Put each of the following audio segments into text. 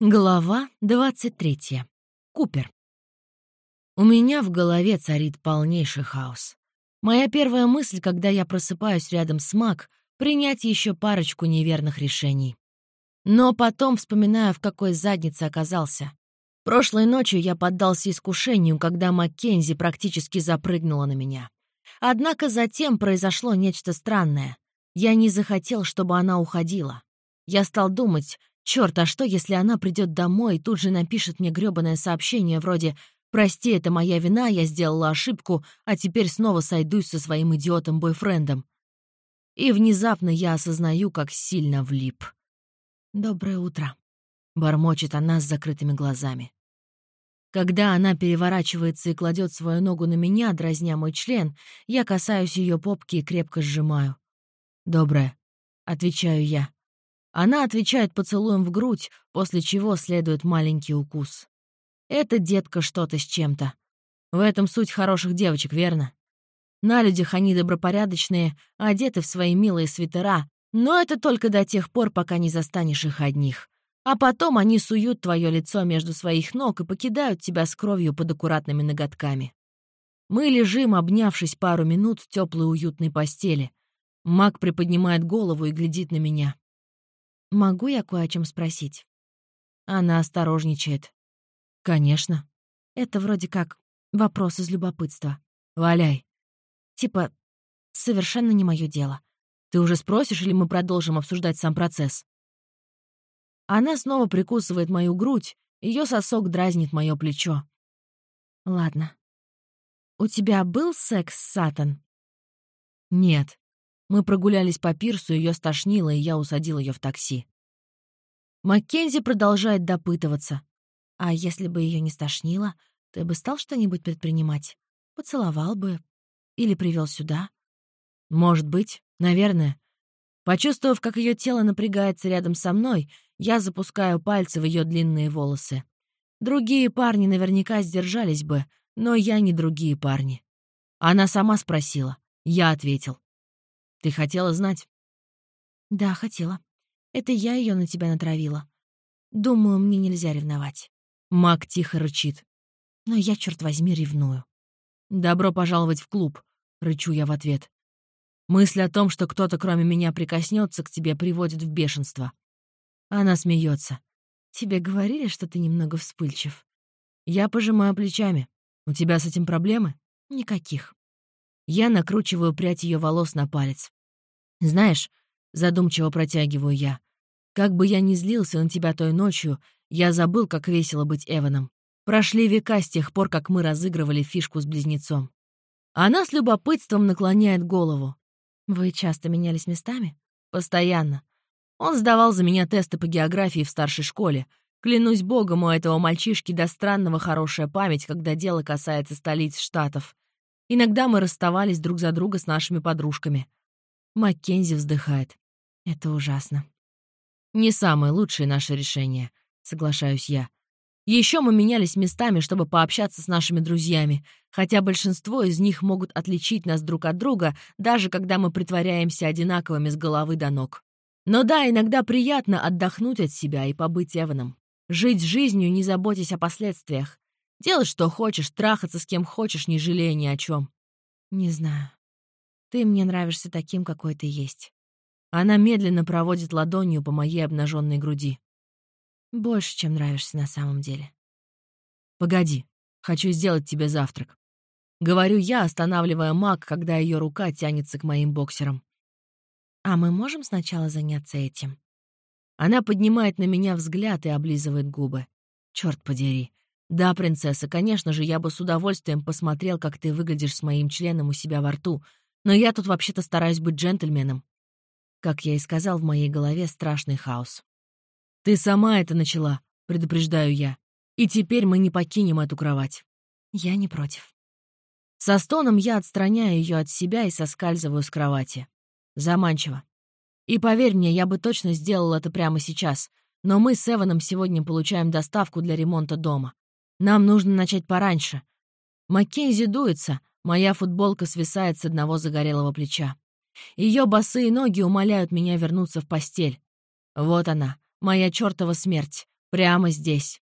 Глава 23. Купер. У меня в голове царит полнейший хаос. Моя первая мысль, когда я просыпаюсь рядом с Мак, принять еще парочку неверных решений. Но потом вспоминаю, в какой заднице оказался. Прошлой ночью я поддался искушению, когда Маккензи практически запрыгнула на меня. Однако затем произошло нечто странное. Я не захотел, чтобы она уходила. Я стал думать, Черт, а что, если она придет домой и тут же напишет мне грёбаное сообщение вроде «Прости, это моя вина, я сделала ошибку, а теперь снова сойдусь со своим идиотом-бойфрендом». И внезапно я осознаю, как сильно влип. «Доброе утро», — бормочет она с закрытыми глазами. Когда она переворачивается и кладет свою ногу на меня, дразня мой член, я касаюсь ее попки и крепко сжимаю. «Доброе», — отвечаю я. Она отвечает поцелуем в грудь, после чего следует маленький укус. Это детка что-то с чем-то. В этом суть хороших девочек, верно? На людях они добропорядочные, одеты в свои милые свитера, но это только до тех пор, пока не застанешь их одних. А потом они суют твое лицо между своих ног и покидают тебя с кровью под аккуратными ноготками. Мы лежим, обнявшись пару минут в теплой уютной постели. Мак приподнимает голову и глядит на меня. «Могу я кое о чем спросить?» Она осторожничает. «Конечно. Это вроде как вопрос из любопытства. Валяй. Типа, совершенно не мое дело. Ты уже спросишь, или мы продолжим обсуждать сам процесс?» Она снова прикусывает мою грудь, ее сосок дразнит мое плечо. «Ладно. У тебя был секс, Сатан?» «Нет. Мы прогулялись по пирсу, ее стошнило, и я усадил ее в такси. Маккензи продолжает допытываться. «А если бы ее не стошнило, ты бы стал что-нибудь предпринимать? Поцеловал бы? Или привел сюда?» «Может быть, наверное». Почувствовав, как ее тело напрягается рядом со мной, я запускаю пальцы в ее длинные волосы. Другие парни наверняка сдержались бы, но я не другие парни. Она сама спросила. Я ответил. Ты хотела знать? Да, хотела. Это я ее на тебя натравила. Думаю, мне нельзя ревновать. Мак тихо рычит. Но я, черт возьми, ревную. «Добро пожаловать в клуб», — рычу я в ответ. Мысль о том, что кто-то кроме меня прикоснется к тебе, приводит в бешенство. Она смеется. «Тебе говорили, что ты немного вспыльчив?» Я пожимаю плечами. «У тебя с этим проблемы?» «Никаких». Я накручиваю прядь ее волос на палец. «Знаешь», — задумчиво протягиваю я, «как бы я ни злился на тебя той ночью, я забыл, как весело быть Эваном. Прошли века с тех пор, как мы разыгрывали фишку с близнецом». Она с любопытством наклоняет голову. «Вы часто менялись местами?» «Постоянно. Он сдавал за меня тесты по географии в старшей школе. Клянусь богом, у этого мальчишки до странного хорошая память, когда дело касается столиц штатов. Иногда мы расставались друг за друга с нашими подружками. Маккензи вздыхает. Это ужасно. Не самое лучшее наше решение, соглашаюсь я. Еще мы менялись местами, чтобы пообщаться с нашими друзьями, хотя большинство из них могут отличить нас друг от друга, даже когда мы притворяемся одинаковыми с головы до ног. Но да, иногда приятно отдохнуть от себя и побыть Эваном. Жить жизнью, не заботясь о последствиях. Делать, что хочешь, трахаться с кем хочешь, не жалея ни о чем. Не знаю. Ты мне нравишься таким, какой ты есть. Она медленно проводит ладонью по моей обнаженной груди. Больше, чем нравишься на самом деле. Погоди, хочу сделать тебе завтрак. Говорю я, останавливая маг, когда ее рука тянется к моим боксерам. А мы можем сначала заняться этим? Она поднимает на меня взгляд и облизывает губы. Черт подери. Да, принцесса, конечно же, я бы с удовольствием посмотрел, как ты выглядишь с моим членом у себя во рту, но я тут вообще-то стараюсь быть джентльменом. Как я и сказал, в моей голове страшный хаос. «Ты сама это начала», — предупреждаю я. «И теперь мы не покинем эту кровать». Я не против. Со стоном я отстраняю ее от себя и соскальзываю с кровати. Заманчиво. И поверь мне, я бы точно сделал это прямо сейчас, но мы с Эваном сегодня получаем доставку для ремонта дома. Нам нужно начать пораньше. Маккензи дуется, Моя футболка свисает с одного загорелого плеча. Ее босые ноги умоляют меня вернуться в постель. Вот она, моя чертова смерть, Прямо здесь.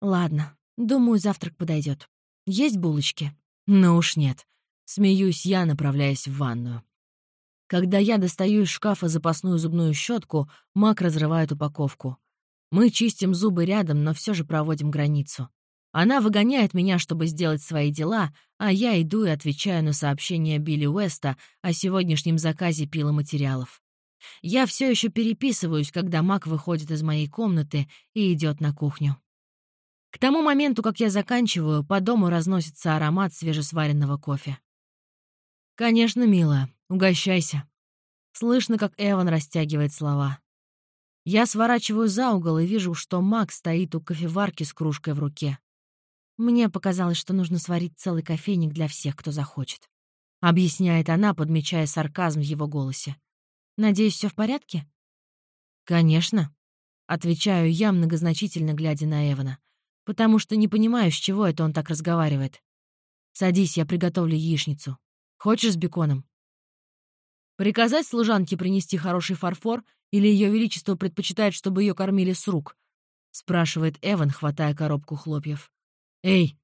Ладно, думаю, завтрак подойдет. Есть булочки? Ну уж нет. Смеюсь я, направляясь в ванную. Когда я достаю из шкафа запасную зубную щетку, Мак разрывает упаковку. Мы чистим зубы рядом, но все же проводим границу. Она выгоняет меня, чтобы сделать свои дела, а я иду и отвечаю на сообщение Билли Уэста о сегодняшнем заказе пиломатериалов. Я все еще переписываюсь, когда Мак выходит из моей комнаты и идет на кухню. К тому моменту, как я заканчиваю, по дому разносится аромат свежесваренного кофе. «Конечно, милая, угощайся». Слышно, как Эван растягивает слова. Я сворачиваю за угол и вижу, что Мак стоит у кофеварки с кружкой в руке. Мне показалось, что нужно сварить целый кофейник для всех, кто захочет. Объясняет она, подмечая сарказм в его голосе. «Надеюсь, все в порядке?» «Конечно», — отвечаю я, многозначительно глядя на Эвана, потому что не понимаю, с чего это он так разговаривает. «Садись, я приготовлю яичницу. Хочешь с беконом?» Приказать служанке принести хороший фарфор или Ее Величество предпочитает, чтобы ее кормили с рук? Спрашивает Эван, хватая коробку хлопьев. Эй!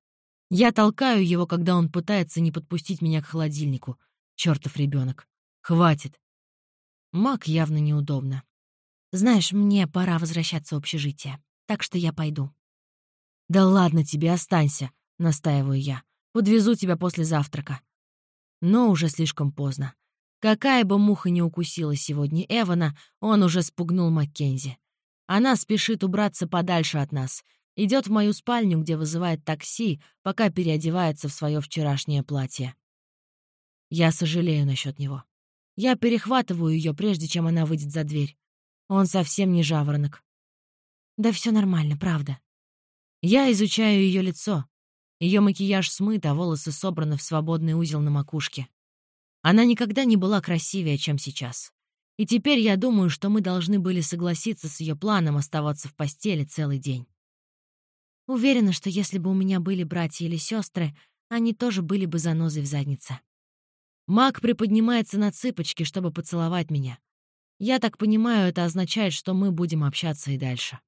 Я толкаю его, когда он пытается не подпустить меня к холодильнику. Чертов ребенок. Хватит. Мак явно неудобно. Знаешь, мне пора возвращаться в общежитие, так что я пойду. Да ладно тебе, останься, настаиваю я. Подвезу тебя после завтрака. Но уже слишком поздно. Какая бы муха ни укусила сегодня Эвана, он уже спугнул Маккензи. Она спешит убраться подальше от нас, идет в мою спальню, где вызывает такси, пока переодевается в свое вчерашнее платье. Я сожалею насчет него. Я перехватываю ее, прежде чем она выйдет за дверь. Он совсем не жаворонок. Да все нормально, правда. Я изучаю ее лицо. Ее макияж смыт, а волосы собраны в свободный узел на макушке. Она никогда не была красивее, чем сейчас. И теперь я думаю, что мы должны были согласиться с ее планом оставаться в постели целый день. Уверена, что если бы у меня были братья или сестры, они тоже были бы занозой в заднице. Мак приподнимается на цыпочки, чтобы поцеловать меня. Я так понимаю, это означает, что мы будем общаться и дальше.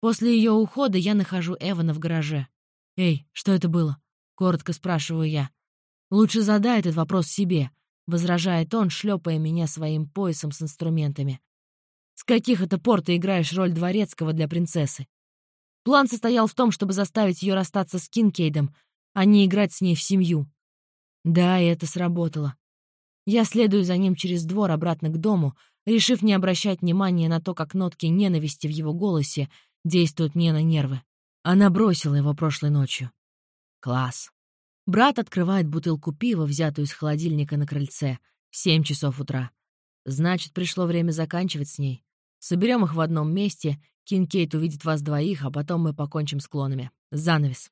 После ее ухода я нахожу Эвана в гараже. «Эй, что это было?» — коротко спрашиваю я. «Лучше задай этот вопрос себе», — возражает он, шлепая меня своим поясом с инструментами. «С каких это пор ты играешь роль дворецкого для принцессы? План состоял в том, чтобы заставить ее расстаться с Кинкейдом, а не играть с ней в семью. Да, и это сработало. Я следую за ним через двор обратно к дому, решив не обращать внимания на то, как нотки ненависти в его голосе действуют мне на нервы. Она бросила его прошлой ночью. Класс. Брат открывает бутылку пива, взятую из холодильника на крыльце, семь часов утра. Значит, пришло время заканчивать с ней. Соберем их в одном месте, Кинкейт увидит вас двоих, а потом мы покончим с клонами. Занавес.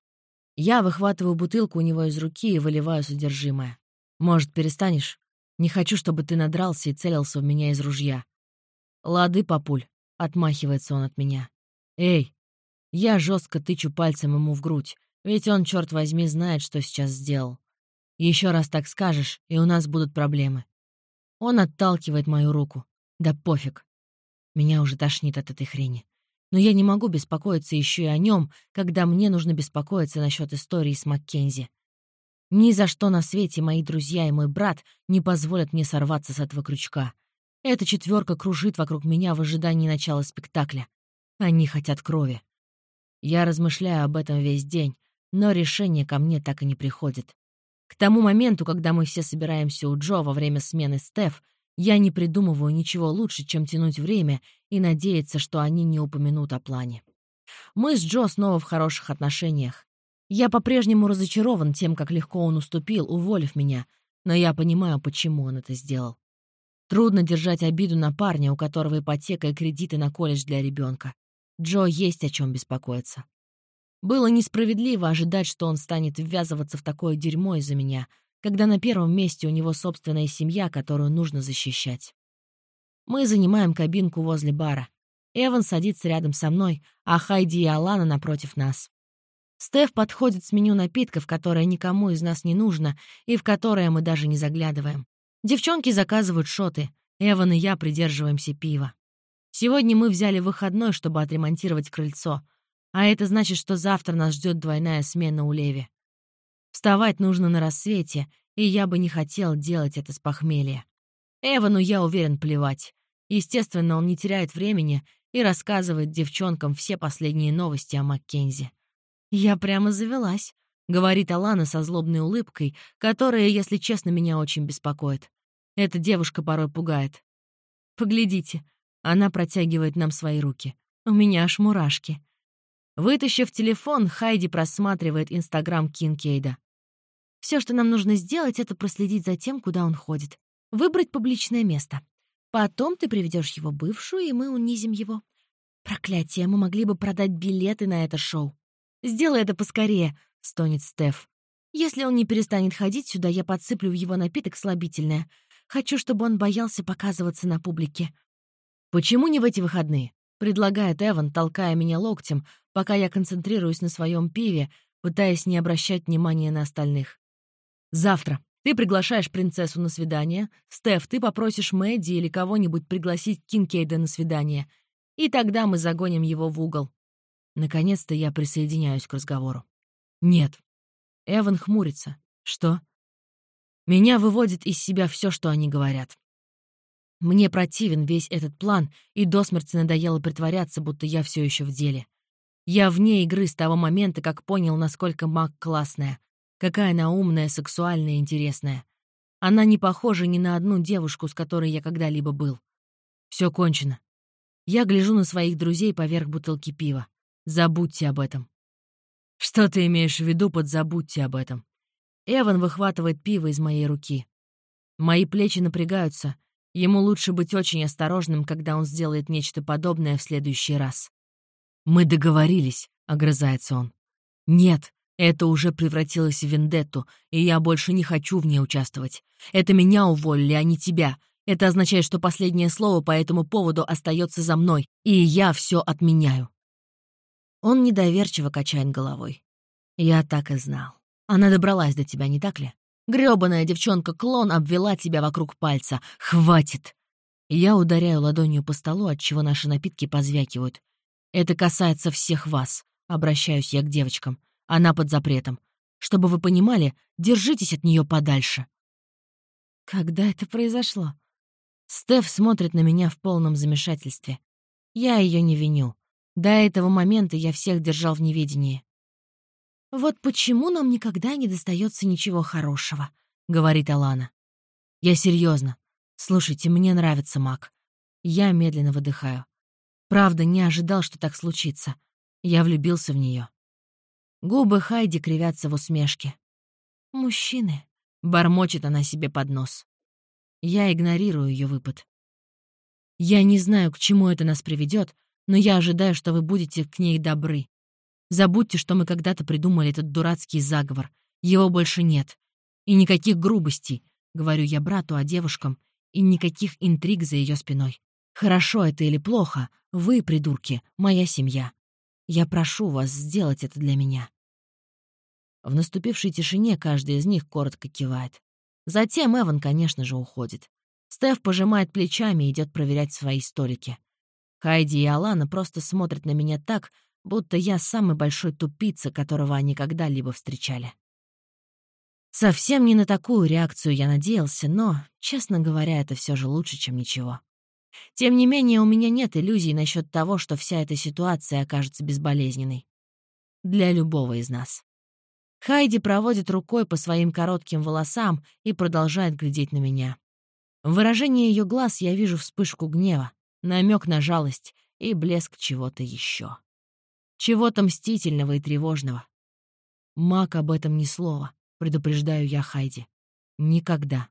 Я выхватываю бутылку у него из руки и выливаю содержимое. Может, перестанешь? Не хочу, чтобы ты надрался и целился в меня из ружья. Лады, папуль, отмахивается он от меня. Эй, я жестко тычу пальцем ему в грудь, ведь он, черт возьми, знает, что сейчас сделал. Еще раз так скажешь, и у нас будут проблемы. Он отталкивает мою руку. Да пофиг. Меня уже тошнит от этой хрени. Но я не могу беспокоиться еще и о нем, когда мне нужно беспокоиться насчет истории с Маккензи. Ни за что на свете мои друзья и мой брат не позволят мне сорваться с этого крючка. Эта четверка кружит вокруг меня в ожидании начала спектакля. Они хотят крови. Я размышляю об этом весь день, но решение ко мне так и не приходит. К тому моменту, когда мы все собираемся у Джо во время смены Стеф, я не придумываю ничего лучше, чем тянуть время и надеяться, что они не упомянут о плане. Мы с Джо снова в хороших отношениях. Я по-прежнему разочарован тем, как легко он уступил, уволив меня, но я понимаю, почему он это сделал. Трудно держать обиду на парня, у которого ипотека и кредиты на колледж для ребенка. Джо есть о чем беспокоиться. Было несправедливо ожидать, что он станет ввязываться в такое дерьмо из-за меня, когда на первом месте у него собственная семья, которую нужно защищать. Мы занимаем кабинку возле бара. Эван садится рядом со мной, а Хайди и Алана напротив нас. Стеф подходит с меню напитков, которое никому из нас не нужно и в которое мы даже не заглядываем. Девчонки заказывают шоты, Эван и я придерживаемся пива. Сегодня мы взяли выходной, чтобы отремонтировать крыльцо, а это значит, что завтра нас ждет двойная смена у Леви. Вставать нужно на рассвете, и я бы не хотел делать это с похмелья. Эвану, я уверен, плевать. Естественно, он не теряет времени и рассказывает девчонкам все последние новости о Маккензи. «Я прямо завелась», — говорит Алана со злобной улыбкой, которая, если честно, меня очень беспокоит. Эта девушка порой пугает. «Поглядите», — она протягивает нам свои руки. «У меня аж мурашки». Вытащив телефон, Хайди просматривает Инстаграм Кинкейда. Все, что нам нужно сделать, это проследить за тем, куда он ходит. Выбрать публичное место. Потом ты приведешь его бывшую, и мы унизим его. Проклятие, мы могли бы продать билеты на это шоу. Сделай это поскорее, стонет Стеф. Если он не перестанет ходить сюда, я подсыплю в его напиток слабительное. Хочу, чтобы он боялся показываться на публике. Почему не в эти выходные? Предлагает Эван, толкая меня локтем, пока я концентрируюсь на своем пиве, пытаясь не обращать внимания на остальных. Завтра ты приглашаешь принцессу на свидание, Стеф, ты попросишь Мэдди или кого-нибудь пригласить Кинкейда на свидание, и тогда мы загоним его в угол. Наконец-то я присоединяюсь к разговору. Нет. Эван хмурится. Что? Меня выводит из себя все, что они говорят. Мне противен весь этот план, и до смерти надоело притворяться, будто я все еще в деле. Я вне игры с того момента, как понял, насколько маг классная, Какая она умная, сексуальная и интересная. Она не похожа ни на одну девушку, с которой я когда-либо был. Все кончено. Я гляжу на своих друзей поверх бутылки пива. Забудьте об этом. Что ты имеешь в виду под «забудьте об этом»? Эван выхватывает пиво из моей руки. Мои плечи напрягаются. Ему лучше быть очень осторожным, когда он сделает нечто подобное в следующий раз. «Мы договорились», — огрызается он. «Нет, это уже превратилось в вендетту, и я больше не хочу в ней участвовать. Это меня уволили, а не тебя. Это означает, что последнее слово по этому поводу остается за мной, и я все отменяю. Он недоверчиво качает головой. Я так и знал. Она добралась до тебя, не так ли? Грёбаная девчонка-клон обвела тебя вокруг пальца. Хватит! Я ударяю ладонью по столу, отчего наши напитки позвякивают. Это касается всех вас. Обращаюсь я к девочкам. Она под запретом. Чтобы вы понимали, держитесь от нее подальше. Когда это произошло? Стеф смотрит на меня в полном замешательстве. Я ее не виню. До этого момента я всех держал в неведении. «Вот почему нам никогда не достается ничего хорошего», — говорит Алана. «Я серьезно. Слушайте, мне нравится Мак. Я медленно выдыхаю. Правда, не ожидал, что так случится. Я влюбился в нее. Губы Хайди кривятся в усмешке. «Мужчины», — бормочет она себе под нос. Я игнорирую ее выпад. «Я не знаю, к чему это нас приведет, но я ожидаю, что вы будете к ней добры. Забудьте, что мы когда-то придумали этот дурацкий заговор. Его больше нет. И никаких грубостей, — говорю я брату, а девушкам, и никаких интриг за ее спиной. Хорошо это или плохо, вы, придурки, моя семья. Я прошу вас сделать это для меня». В наступившей тишине каждый из них коротко кивает. Затем Эван, конечно же, уходит. Стеф пожимает плечами и идет проверять свои столики. Хайди и Алана просто смотрят на меня так, будто я самый большой тупица, которого они когда-либо встречали. Совсем не на такую реакцию я надеялся, но, честно говоря, это все же лучше, чем ничего. Тем не менее, у меня нет иллюзий насчет того, что вся эта ситуация окажется безболезненной. Для любого из нас. Хайди проводит рукой по своим коротким волосам и продолжает глядеть на меня. В выражении ее глаз я вижу вспышку гнева, намек на жалость и блеск чего-то еще. Чего-то мстительного и тревожного. Мак об этом ни слова, предупреждаю я Хайди. Никогда.